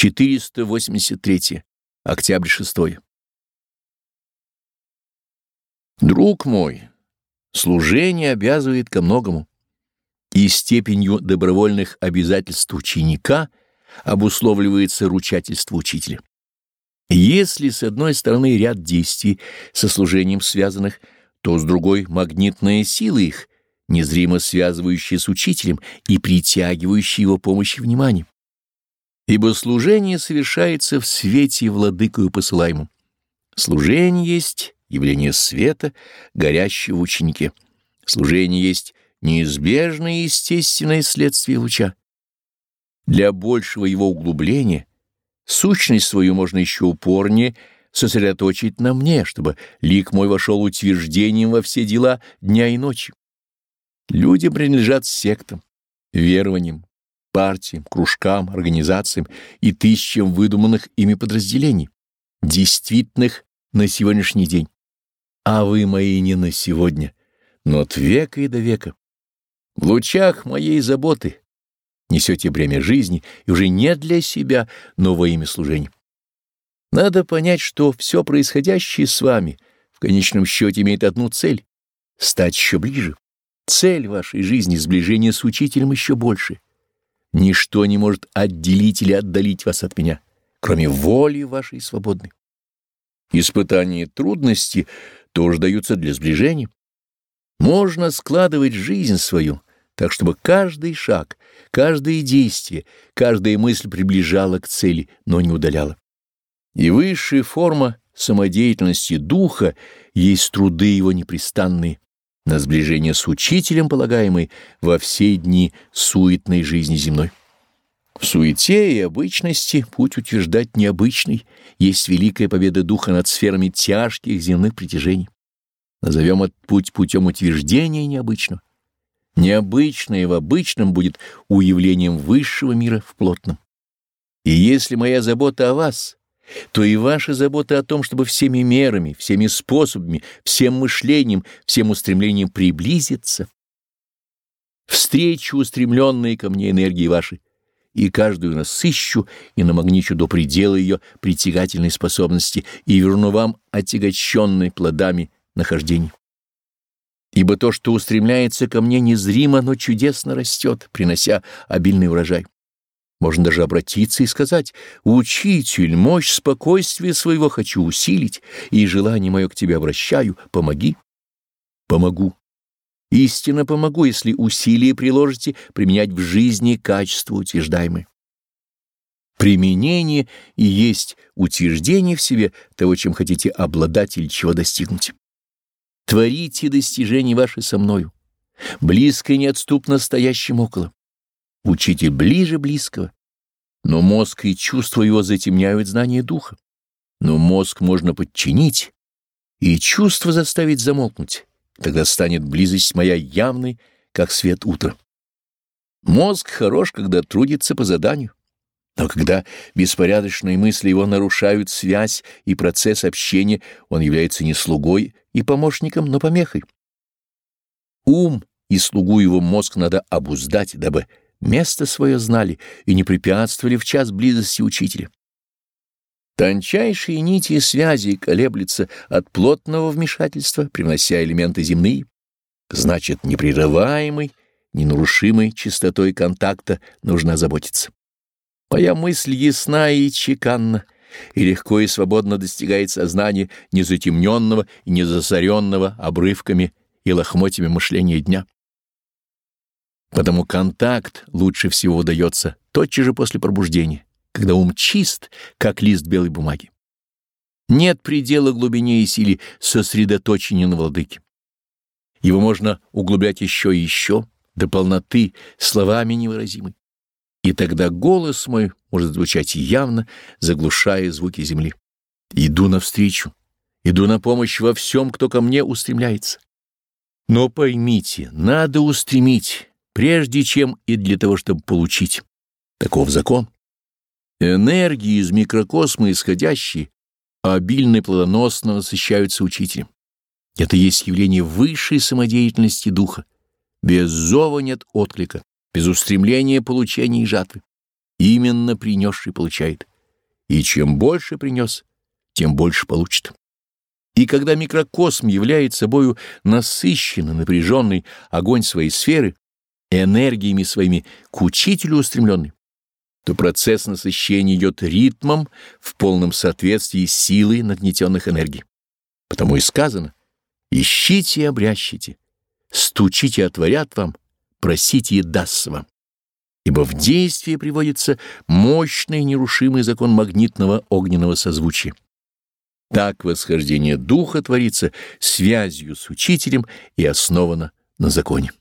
483. Октябрь 6. Друг мой, служение обязывает ко многому, и степенью добровольных обязательств ученика обусловливается ручательство учителя. Если с одной стороны ряд действий со служением связанных, то с другой магнитная сила их, незримо связывающая с учителем и притягивающая его помощь и внимание. Ибо служение совершается в свете владыкою посылаемым. Служение есть явление света, горящего в ученике. Служение есть неизбежное естественное следствие луча. Для большего его углубления сущность свою можно еще упорнее сосредоточить на мне, чтобы лик мой вошел утверждением во все дела дня и ночи. Люди принадлежат сектам, верованиям, партиям, кружкам, организациям и тысячам выдуманных ими подразделений, действительных на сегодняшний день. А вы мои не на сегодня, но от века и до века. В лучах моей заботы несете бремя жизни и уже не для себя, но во имя служения. Надо понять, что все происходящее с вами в конечном счете имеет одну цель — стать еще ближе. Цель вашей жизни — сближение с учителем еще больше — Ничто не может отделить или отдалить вас от меня, кроме воли вашей свободной. Испытания трудности тоже даются для сближения. Можно складывать жизнь свою так, чтобы каждый шаг, каждое действие, каждая мысль приближала к цели, но не удаляла. И высшая форма самодеятельности духа есть труды его непрестанные, на сближение с учителем полагаемый во все дни суетной жизни земной. В суете и обычности путь утверждать необычный, есть великая победа духа над сферами тяжких земных притяжений. Назовем этот путь путем утверждения необычного. Необычное в обычном будет уявлением высшего мира в плотном. И если моя забота о вас — то и ваша забота о том, чтобы всеми мерами, всеми способами, всем мышлением, всем устремлением приблизиться, встречу устремленные ко мне энергии ваши, и каждую насыщу и намагничу до предела ее притягательной способности и верну вам отягощенной плодами нахождений. Ибо то, что устремляется ко мне незримо, но чудесно растет, принося обильный урожай. Можно даже обратиться и сказать, «Учитель, мощь спокойствия своего хочу усилить, и желание мое к тебе обращаю, помоги». Помогу. Истинно помогу, если усилия приложите применять в жизни качество утверждаемое. Применение и есть утверждение в себе того, чем хотите обладать или чего достигнуть. Творите достижения ваши со мною, близко и неотступно стоящим около. Учитель ближе близкого. Но мозг и чувства его затемняют знание духа. Но мозг можно подчинить и чувство заставить замолкнуть. Тогда станет близость моя явной, как свет утра. Мозг хорош, когда трудится по заданию. Но когда беспорядочные мысли его нарушают связь и процесс общения, он является не слугой и помощником, но помехой. Ум и слугу его мозг надо обуздать, дабы место свое знали и не препятствовали в час близости учителя. Тончайшие нити связи колеблются от плотного вмешательства, принося элементы земные. Значит, непрерываемой, ненарушимой чистотой контакта нужно заботиться. Моя мысль ясна и чеканна, и легко и свободно достигает сознания незатемненного и незасоренного обрывками и лохмотьями мышления дня. Потому контакт лучше всего удается тотчас же после пробуждения, когда ум чист, как лист белой бумаги. Нет предела глубине и силе сосредоточения на владыке. Его можно углублять еще и еще, до полноты, словами невыразимой. И тогда голос мой может звучать явно, заглушая звуки земли. Иду навстречу, иду на помощь во всем, кто ко мне устремляется. Но поймите, надо устремить, прежде чем и для того, чтобы получить. Таков закон. Энергии из микрокосма исходящие обильно и плодоносно насыщаются учителем. Это есть явление высшей самодеятельности духа. Без зова нет отклика, без устремления получения и жатвы. именно принесший получает. И чем больше принес, тем больше получит. И когда микрокосм является собою насыщенный, напряженный огонь своей сферы, энергиями своими к учителю устремленный, то процесс насыщения идет ритмом в полном соответствии с силой нагнетенных энергий. Потому и сказано «Ищите и обрящите, стучите, отворят вам, просите и даст вам». Ибо в действие приводится мощный нерушимый закон магнитного огненного созвучия. Так восхождение духа творится связью с учителем и основано на законе.